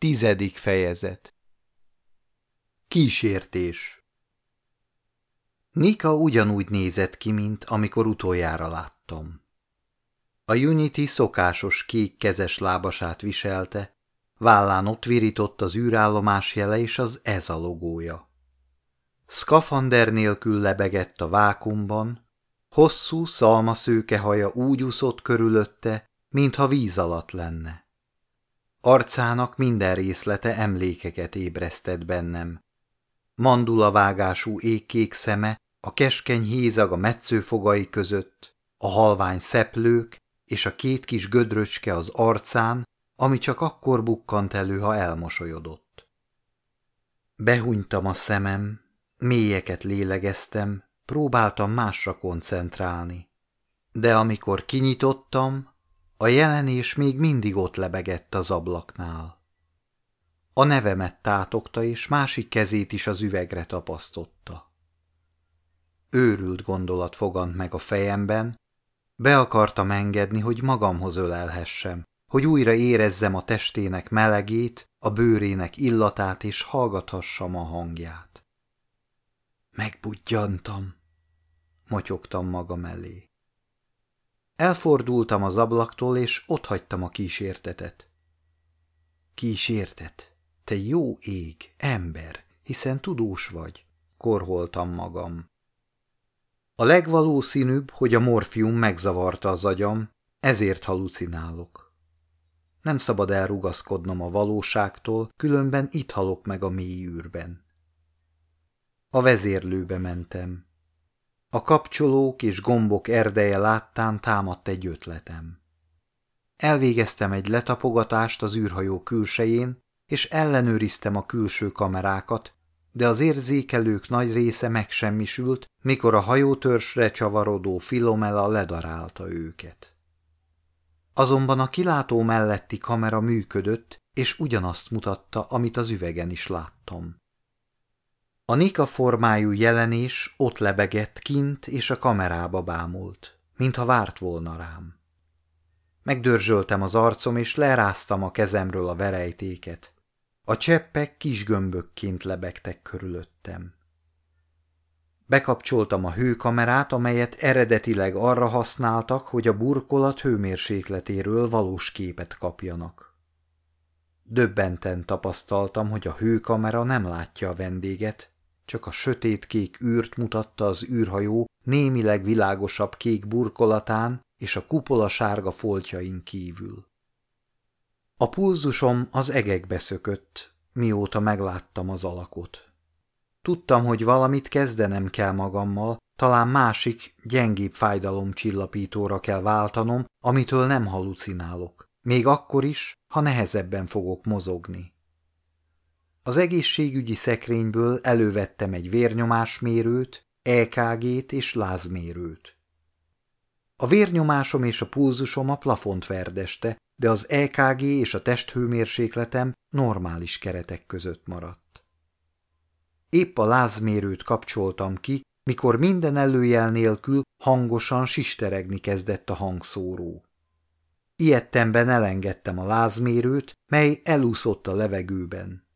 Tizedik fejezet Kísértés Nika ugyanúgy nézett ki, mint amikor utoljára láttam. A Unity szokásos kék kezes lábasát viselte, vállán ott virított az űrállomás jele és az ez a logója. Skafander nélkül lebegett a vákumban, hosszú szalmaszőke haja úgy úszott körülötte, mintha víz alatt lenne. Arcának minden részlete emlékeket ébresztett bennem. Mandulavágású égkék szeme, a keskeny hézag a metszőfogai között, a halvány szeplők és a két kis gödröcske az arcán, ami csak akkor bukkant elő, ha elmosolyodott. Behunytam a szemem, mélyeket lélegeztem, próbáltam másra koncentrálni. De amikor kinyitottam, a jelenés még mindig ott lebegett az ablaknál. A nevemet tátogta, és másik kezét is az üvegre tapasztotta. Őrült gondolat fogant meg a fejemben, be akartam engedni, hogy magamhoz ölelhessem, hogy újra érezzem a testének melegét, a bőrének illatát, és hallgathassam a hangját. Megbudjantam, motyogtam magam elé. Elfordultam az ablaktól, és otthagytam a kísértetet. Kísértet? Te jó ég, ember, hiszen tudós vagy, korholtam magam. A legvalószínűbb, hogy a morfium megzavarta az agyam, ezért halucinálok. Nem szabad elrugaszkodnom a valóságtól, különben itt halok meg a mély űrben. A vezérlőbe mentem. A kapcsolók és gombok erdeje láttán támadt egy ötletem. Elvégeztem egy letapogatást az űrhajó külsején, és ellenőriztem a külső kamerákat, de az érzékelők nagy része megsemmisült, mikor a hajótörsre csavarodó Filomela ledarálta őket. Azonban a kilátó melletti kamera működött, és ugyanazt mutatta, amit az üvegen is láttam. A Nika formájú jelenés ott lebegett kint, és a kamerába bámult, mintha várt volna rám. Megdörzsöltem az arcom, és leráztam a kezemről a verejtéket. A cseppek kis gömbökként lebegtek körülöttem. Bekapcsoltam a hőkamerát, amelyet eredetileg arra használtak, hogy a burkolat hőmérsékletéről valós képet kapjanak. Döbbenten tapasztaltam, hogy a hőkamera nem látja a vendéget, csak a sötétkék űrt mutatta az űrhajó némileg világosabb kék burkolatán és a kupola sárga foltjain kívül. A pulzusom az egekbe szökött, mióta megláttam az alakot. Tudtam, hogy valamit kezdenem kell magammal, talán másik, gyengébb fájdalomcsillapítóra kell váltanom, amitől nem halucinálok, még akkor is, ha nehezebben fogok mozogni. Az egészségügyi szekrényből elővettem egy vérnyomásmérőt, EKG-t és lázmérőt. A vérnyomásom és a pulzusom a plafont verdeste, de az EKG és a testhőmérsékletem normális keretek között maradt. Épp a lázmérőt kapcsoltam ki, mikor minden előjel nélkül hangosan sisteregni kezdett a hangszóró. Ilyettemben elengedtem a lázmérőt, mely elúszott a levegőben.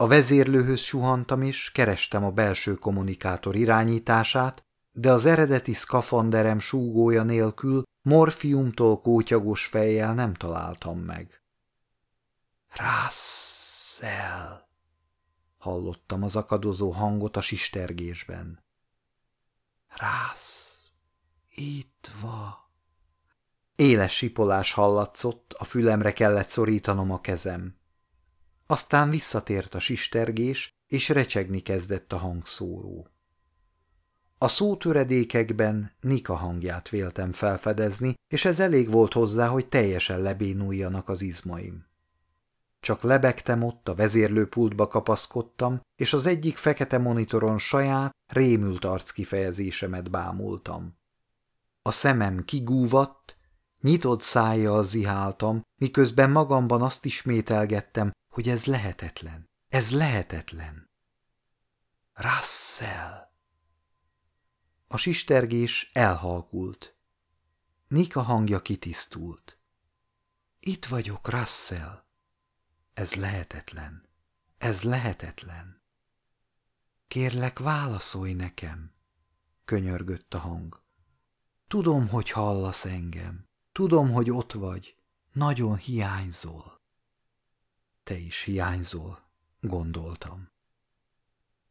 A vezérlőhöz suhantam és kerestem a belső kommunikátor irányítását, de az eredeti szkafanderem súgója nélkül morfiumtól kótyagos fejjel nem találtam meg. Russell! Hallottam az akadozó hangot a sistergésben. Rász, itt van. Éles sipolás hallatszott, a fülemre kellett szorítanom a kezem. Aztán visszatért a sistergés, és recsegni kezdett a hangszóró. A szótöredékekben Nika hangját véltem felfedezni, és ez elég volt hozzá, hogy teljesen lebénuljanak az izmaim. Csak lebegtem ott, a vezérlőpultba kapaszkodtam, és az egyik fekete monitoron saját, rémült arckifejezésemet bámultam. A szemem kigúvatt, nyitott szájjal ziháltam, miközben magamban azt ismételgettem, hogy ez lehetetlen, ez lehetetlen. Russell! A sistergés elhalkult. Nika hangja kitisztult. Itt vagyok, Russell. Ez lehetetlen. Ez lehetetlen. Kérlek, válaszolj nekem, könyörgött a hang. Tudom, hogy hallasz engem. Tudom, hogy ott vagy. Nagyon hiányzol. Te is hiányzol, gondoltam.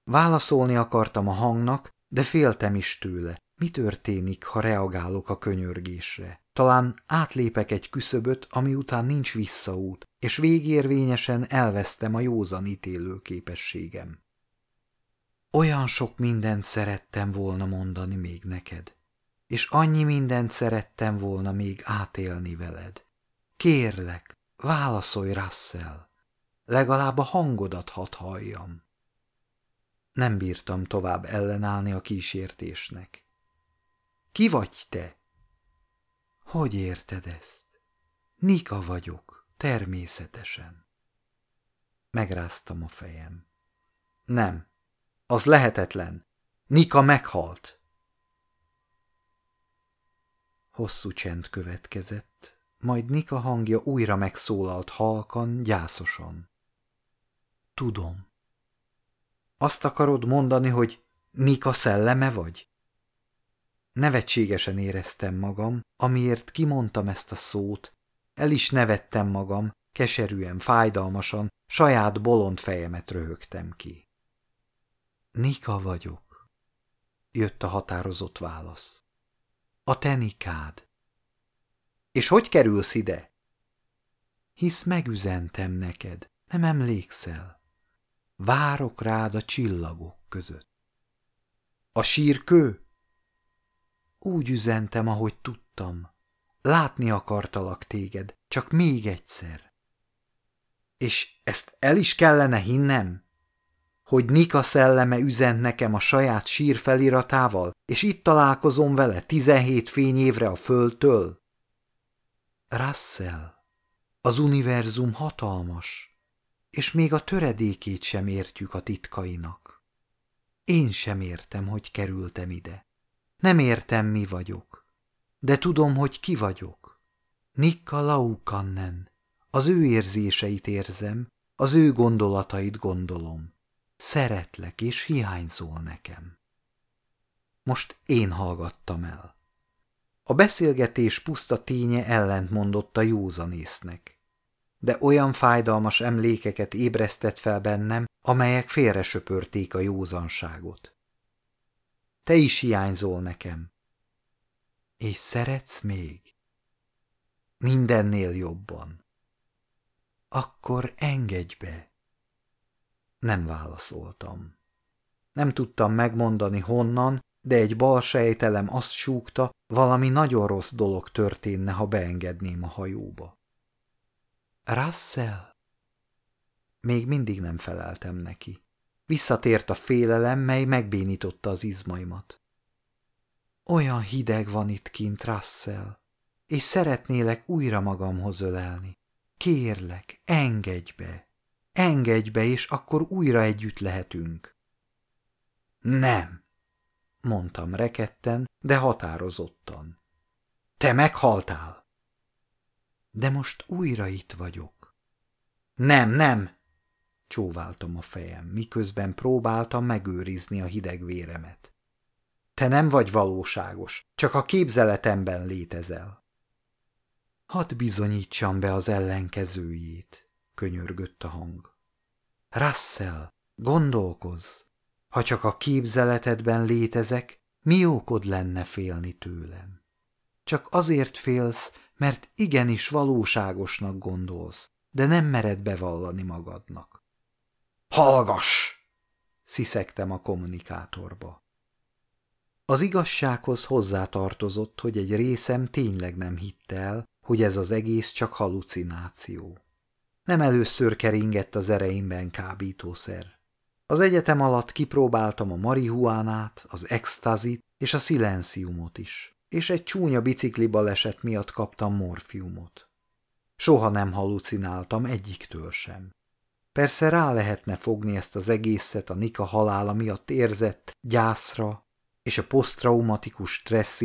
Válaszolni akartam a hangnak, de féltem is tőle. Mi történik, ha reagálok a könyörgésre? Talán átlépek egy küszöböt, ami után nincs visszaút, és végérvényesen elvesztem a józan ítélő képességem. Olyan sok mindent szerettem volna mondani még neked, és annyi mindent szerettem volna még átélni veled. Kérlek, válaszolj, Russell, legalább a hangodat hadd halljam. Nem bírtam tovább ellenállni a kísértésnek. Ki vagy te? Hogy érted ezt? Nika vagyok, természetesen. Megráztam a fejem. Nem, az lehetetlen. Nika meghalt. Hosszú csend következett, majd Nika hangja újra megszólalt halkan, gyászosan. Tudom. Azt akarod mondani, hogy Nika szelleme vagy? Nevetségesen éreztem magam, amiért kimondtam ezt a szót. El is nevettem magam, keserűen, fájdalmasan, saját bolond fejemet röhögtem ki. Nika vagyok, jött a határozott válasz. A te Nikád. És hogy kerülsz ide? Hisz megüzentem neked, nem emlékszel. Várok rád a csillagok között. A sírkő? Úgy üzentem, ahogy tudtam. Látni akartalak téged, csak még egyszer. És ezt el is kellene hinnem? Hogy Nika szelleme üzent nekem a saját sír feliratával, és itt találkozom vele tizenhét fényévre a földtől? Russell, az univerzum hatalmas, és még a töredékét sem értjük a titkainak. Én sem értem, hogy kerültem ide. Nem értem, mi vagyok, de tudom, hogy ki vagyok. Nikka Laukannen. Az ő érzéseit érzem, az ő gondolatait gondolom. Szeretlek, és hiányzol nekem. Most én hallgattam el. A beszélgetés puszta ténye ellentmondott a józanésznek, de olyan fájdalmas emlékeket ébresztett fel bennem, amelyek félresöpörték a józanságot. Te is hiányzol nekem. És szeretsz még? Mindennél jobban. Akkor engedj be. Nem válaszoltam. Nem tudtam megmondani honnan, de egy bal sejtelem azt súgta, valami nagyon rossz dolog történne, ha beengedném a hajóba. Russell? Még mindig nem feleltem neki. Visszatért a félelem, mely megbénította az izmaimat. Olyan hideg van itt kint, Russell, és szeretnélek újra magamhoz ölelni. Kérlek, engedj be! Engedj be, és akkor újra együtt lehetünk. Nem, mondtam reketten, de határozottan. Te meghaltál. De most újra itt vagyok. Nem, nem, Csóváltam a fejem, miközben próbáltam megőrizni a hideg véremet. Te nem vagy valóságos, csak a képzeletemben létezel. Hadd bizonyítsam be az ellenkezőjét, könyörgött a hang. Russell, gondolkozz! Ha csak a képzeletedben létezek, mi okod lenne félni tőlem? Csak azért félsz, mert igenis valóságosnak gondolsz, de nem mered bevallani magadnak. Hallgass! sziszegtem a kommunikátorba. Az igazsághoz hozzátartozott, hogy egy részem tényleg nem hitte el, hogy ez az egész csak halucináció. Nem először keringett az ereimben kábítószer. Az egyetem alatt kipróbáltam a marihuánát, az extazit és a szilenciumot is, és egy csúnya bicikli baleset miatt kaptam morfiumot. Soha nem halucináltam egyiktől sem. Persze rá lehetne fogni ezt az egészet a Nika halála miatt érzett gyászra és a posztraumatikus stressz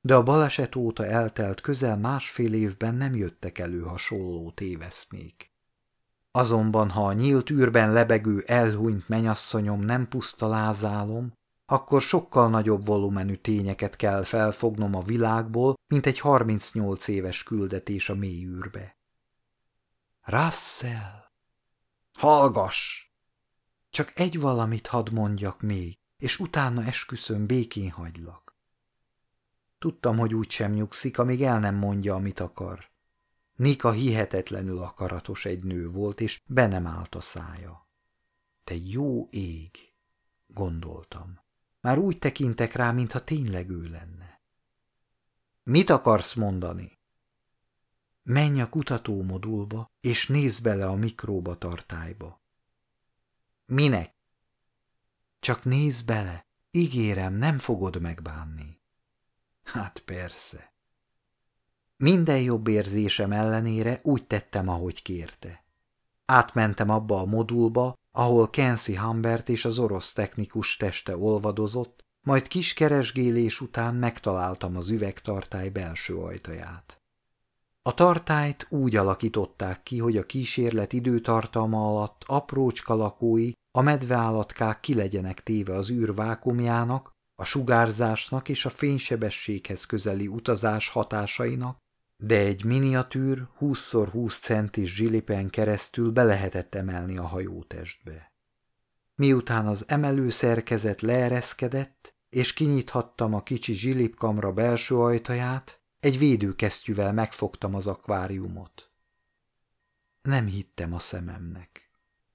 de a baleset óta eltelt közel másfél évben nem jöttek elő hasonló téveszmék. Azonban, ha a nyílt űrben lebegő elhunyt menyasszonyom nem puszta lázálom, akkor sokkal nagyobb volumenű tényeket kell felfognom a világból, mint egy 38 éves küldetés a mély űrbe. Russell! Hallgass! Csak egy valamit hadd mondjak még, és utána esküszöm, békén hagylak. Tudtam, hogy úgy sem nyugszik, amíg el nem mondja, amit akar. Nika hihetetlenül akaratos egy nő volt, és be nem állt a szája. Te jó ég, gondoltam. Már úgy tekintek rá, mintha tényleg ő lenne. Mit akarsz mondani? Menj a kutatómodulba, és nézz bele a mikróba tartályba. Minek? Csak nézz bele, ígérem, nem fogod megbánni. Hát persze. Minden jobb érzésem ellenére úgy tettem, ahogy kérte. Átmentem abba a modulba, ahol Kensi Humbert és az orosz technikus teste olvadozott, majd kis keresgélés után megtaláltam az üvegtartály belső ajtaját. A tartályt úgy alakították ki, hogy a kísérlet időtartalma alatt aprócska lakói, a medveállatkák ki legyenek téve az űr vákumjának, a sugárzásnak és a fénysebességhez közeli utazás hatásainak, de egy miniatűr 20x20 centis zsilipen keresztül be lehetett emelni a hajótestbe. Miután az emelő szerkezet leereszkedett, és kinyithattam a kicsi zsilipkamra belső ajtaját, egy védőkesztyűvel megfogtam az akváriumot. Nem hittem a szememnek.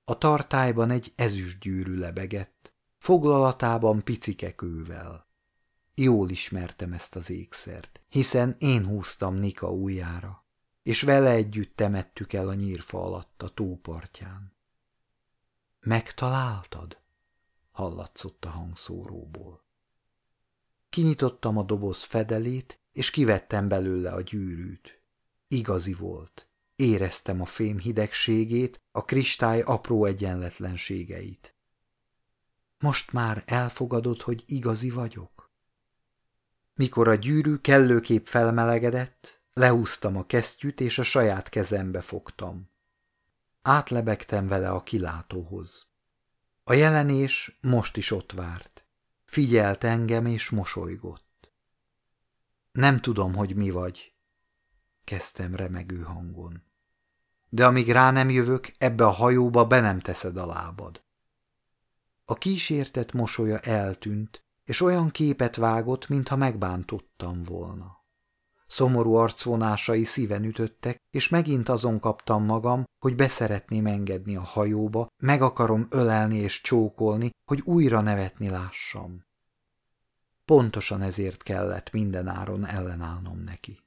A tartályban egy ezüstgyűrű lebegett, foglalatában picike kővel. Jól ismertem ezt az ékszert, hiszen én húztam Nika ujjára, és vele együtt temettük el a nyírfa alatt a tópartján. Megtaláltad? hallatszott a hangszóróból. Kinyitottam a doboz fedelét, és kivettem belőle a gyűrűt. Igazi volt. Éreztem a fém hidegségét, a kristály apró egyenletlenségeit. Most már elfogadod, hogy igazi vagyok? Mikor a gyűrű kellőképp felmelegedett, lehúztam a kesztyűt, és a saját kezembe fogtam. Átlebegtem vele a kilátóhoz. A jelenés most is ott várt. Figyelt engem, és mosolygott. Nem tudom, hogy mi vagy, kezdtem remegő hangon. De amíg rá nem jövök, ebbe a hajóba be nem teszed a lábad. A kísértett mosolya eltűnt, és olyan képet vágott, mintha megbántottam volna. Szomorú arcvonásai szíven ütöttek, és megint azon kaptam magam, hogy beszeretném engedni a hajóba, meg akarom ölelni és csókolni, hogy újra nevetni lássam. Pontosan ezért kellett mindenáron ellenállnom neki.